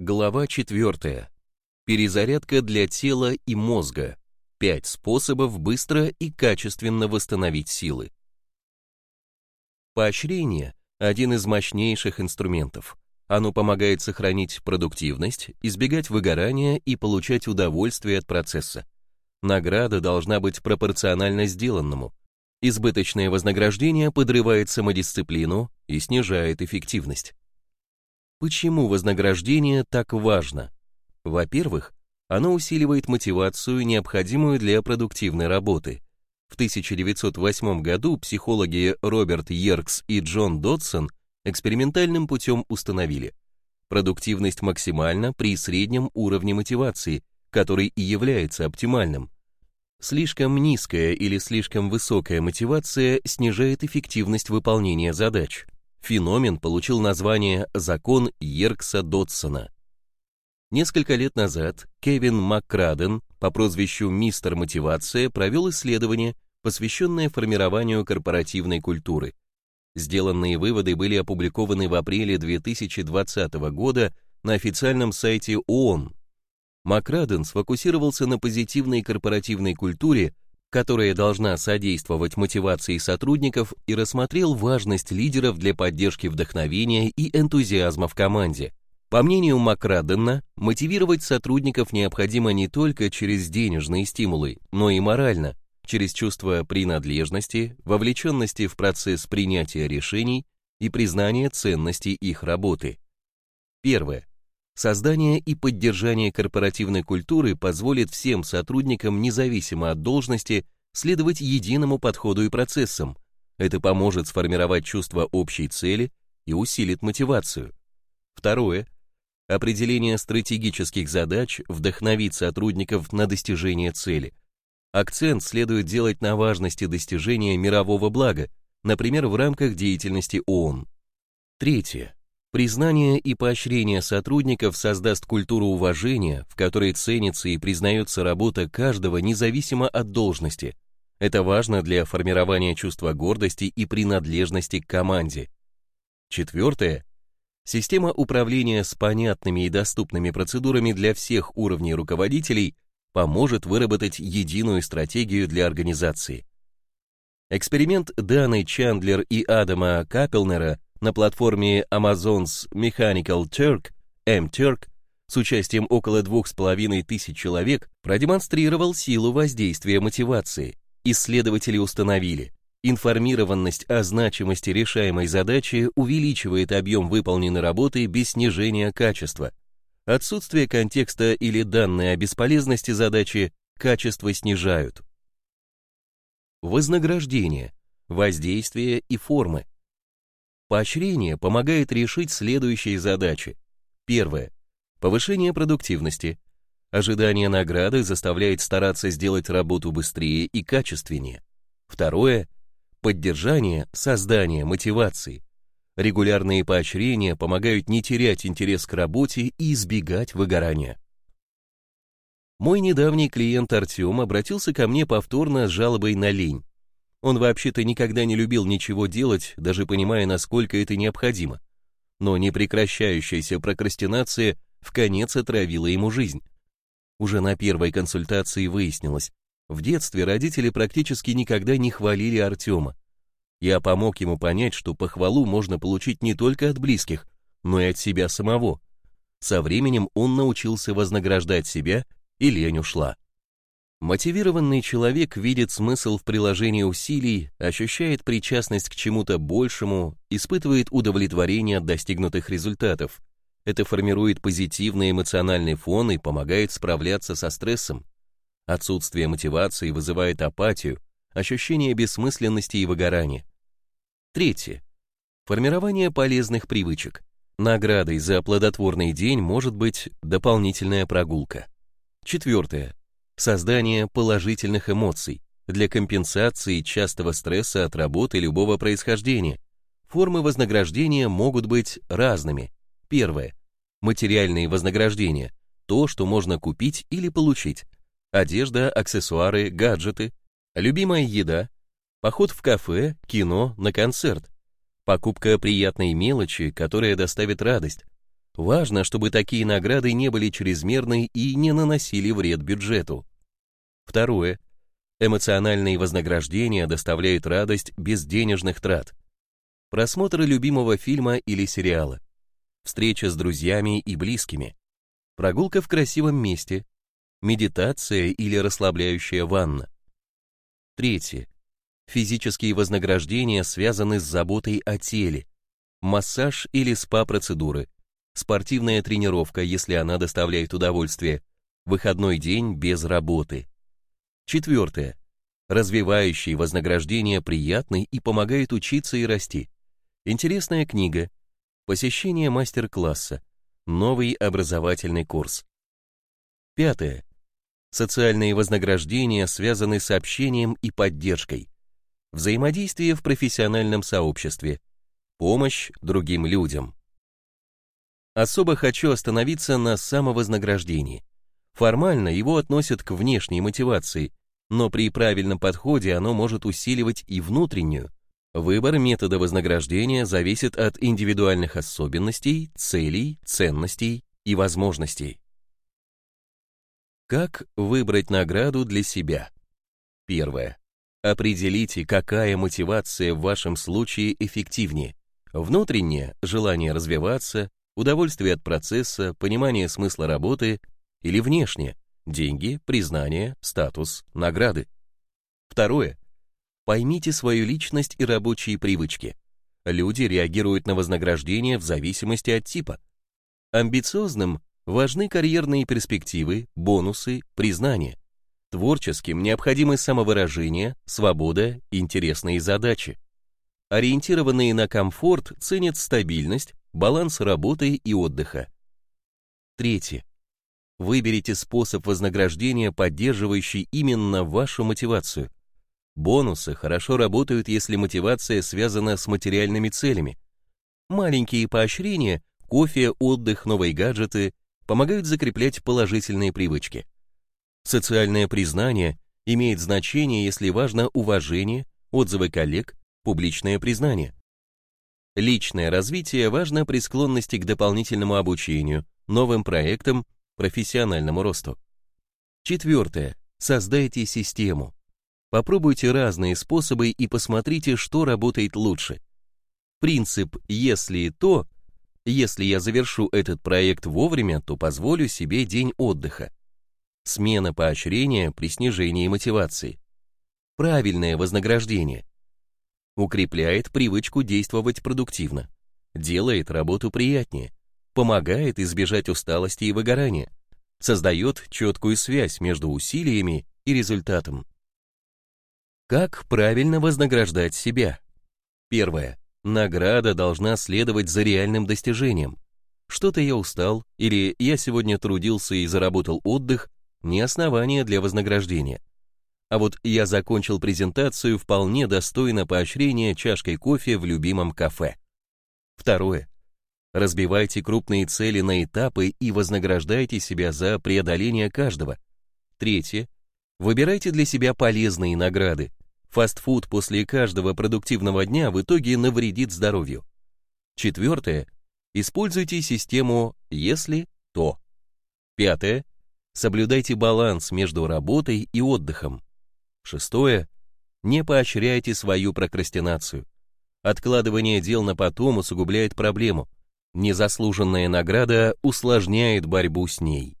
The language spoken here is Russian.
Глава 4. Перезарядка для тела и мозга. Пять способов быстро и качественно восстановить силы. Поощрение – один из мощнейших инструментов. Оно помогает сохранить продуктивность, избегать выгорания и получать удовольствие от процесса. Награда должна быть пропорциональна сделанному. Избыточное вознаграждение подрывает самодисциплину и снижает эффективность. Почему вознаграждение так важно? Во-первых, оно усиливает мотивацию, необходимую для продуктивной работы. В 1908 году психологи Роберт Йеркс и Джон Додсон экспериментальным путем установили, продуктивность максимальна при среднем уровне мотивации, который и является оптимальным. Слишком низкая или слишком высокая мотивация снижает эффективность выполнения задач. Феномен получил название «Закон Йеркса-Дотсона». Несколько лет назад Кевин Маккраден по прозвищу «Мистер Мотивация» провел исследование, посвященное формированию корпоративной культуры. Сделанные выводы были опубликованы в апреле 2020 года на официальном сайте ООН. Макраден сфокусировался на позитивной корпоративной культуре которая должна содействовать мотивации сотрудников и рассмотрел важность лидеров для поддержки вдохновения и энтузиазма в команде. По мнению Макрадена, мотивировать сотрудников необходимо не только через денежные стимулы, но и морально, через чувство принадлежности, вовлеченности в процесс принятия решений и признания ценности их работы. Первое. Создание и поддержание корпоративной культуры позволит всем сотрудникам, независимо от должности, следовать единому подходу и процессам. Это поможет сформировать чувство общей цели и усилит мотивацию. Второе. Определение стратегических задач вдохновит сотрудников на достижение цели. Акцент следует делать на важности достижения мирового блага, например, в рамках деятельности ООН. Третье. Признание и поощрение сотрудников создаст культуру уважения, в которой ценится и признается работа каждого независимо от должности. Это важно для формирования чувства гордости и принадлежности к команде. Четвертое. Система управления с понятными и доступными процедурами для всех уровней руководителей поможет выработать единую стратегию для организации. Эксперимент Даны Чандлер и Адама Капелнера на платформе Amazon's Mechanical Turk, M-Turk, с участием около двух с половиной тысяч человек, продемонстрировал силу воздействия мотивации. Исследователи установили, информированность о значимости решаемой задачи увеличивает объем выполненной работы без снижения качества. Отсутствие контекста или данные о бесполезности задачи качество снижают. Вознаграждение, воздействие и формы. Поощрение помогает решить следующие задачи. Первое. Повышение продуктивности. Ожидание награды заставляет стараться сделать работу быстрее и качественнее. Второе. Поддержание, создание мотивации. Регулярные поощрения помогают не терять интерес к работе и избегать выгорания. Мой недавний клиент Артем обратился ко мне повторно с жалобой на лень. Он вообще-то никогда не любил ничего делать, даже понимая, насколько это необходимо. Но непрекращающаяся прокрастинация в конец отравила ему жизнь. Уже на первой консультации выяснилось, в детстве родители практически никогда не хвалили Артема. Я помог ему понять, что похвалу можно получить не только от близких, но и от себя самого. Со временем он научился вознаграждать себя, и лень ушла. Мотивированный человек видит смысл в приложении усилий, ощущает причастность к чему-то большему, испытывает удовлетворение от достигнутых результатов. Это формирует позитивный эмоциональный фон и помогает справляться со стрессом. Отсутствие мотивации вызывает апатию, ощущение бессмысленности и выгорания. Третье. Формирование полезных привычек. Наградой за плодотворный день может быть дополнительная прогулка. Четвертое создание положительных эмоций, для компенсации частого стресса от работы любого происхождения. Формы вознаграждения могут быть разными. Первое. Материальные вознаграждения. То, что можно купить или получить. Одежда, аксессуары, гаджеты. Любимая еда. Поход в кафе, кино, на концерт. Покупка приятной мелочи, которая доставит радость. Важно, чтобы такие награды не были чрезмерны и не наносили вред бюджету. Второе. Эмоциональные вознаграждения доставляют радость без денежных трат. Просмотр любимого фильма или сериала. Встреча с друзьями и близкими. Прогулка в красивом месте. Медитация или расслабляющая ванна. Третье. Физические вознаграждения связаны с заботой о теле. Массаж или СПА-процедуры. Спортивная тренировка, если она доставляет удовольствие. Выходной день без работы. Четвертое. Развивающие вознаграждения приятны и помогают учиться и расти. Интересная книга. Посещение мастер-класса. Новый образовательный курс. Пятое. Социальные вознаграждения связаны с общением и поддержкой. Взаимодействие в профессиональном сообществе. Помощь другим людям. Особо хочу остановиться на самовознаграждении. Формально его относят к внешней мотивации, но при правильном подходе оно может усиливать и внутреннюю. Выбор метода вознаграждения зависит от индивидуальных особенностей, целей, ценностей и возможностей. Как выбрать награду для себя? Первое. Определите, какая мотивация в вашем случае эффективнее. Внутреннее – желание развиваться, удовольствие от процесса, понимание смысла работы или внешнее деньги, признание, статус, награды. Второе. Поймите свою личность и рабочие привычки. Люди реагируют на вознаграждение в зависимости от типа. Амбициозным важны карьерные перспективы, бонусы, признание. Творческим необходимы самовыражение, свобода, интересные задачи. Ориентированные на комфорт ценят стабильность, баланс работы и отдыха. Третье. Выберите способ вознаграждения, поддерживающий именно вашу мотивацию. Бонусы хорошо работают, если мотивация связана с материальными целями. Маленькие поощрения, кофе, отдых, новые гаджеты помогают закреплять положительные привычки. Социальное признание имеет значение, если важно уважение, отзывы коллег, публичное признание. Личное развитие важно при склонности к дополнительному обучению, новым проектам профессиональному росту. Четвертое. Создайте систему. Попробуйте разные способы и посмотрите, что работает лучше. Принцип «если то», если я завершу этот проект вовремя, то позволю себе день отдыха. Смена поощрения при снижении мотивации. Правильное вознаграждение. Укрепляет привычку действовать продуктивно. Делает работу приятнее помогает избежать усталости и выгорания, создает четкую связь между усилиями и результатом. Как правильно вознаграждать себя? Первое. Награда должна следовать за реальным достижением. Что-то я устал, или я сегодня трудился и заработал отдых, не основание для вознаграждения. А вот я закончил презентацию вполне достойно поощрения чашкой кофе в любимом кафе. Второе. Разбивайте крупные цели на этапы и вознаграждайте себя за преодоление каждого. Третье. Выбирайте для себя полезные награды. Фастфуд после каждого продуктивного дня в итоге навредит здоровью. Четвертое. Используйте систему «если, то». Пятое. Соблюдайте баланс между работой и отдыхом. Шестое. Не поощряйте свою прокрастинацию. Откладывание дел на потом усугубляет проблему. Незаслуженная награда усложняет борьбу с ней.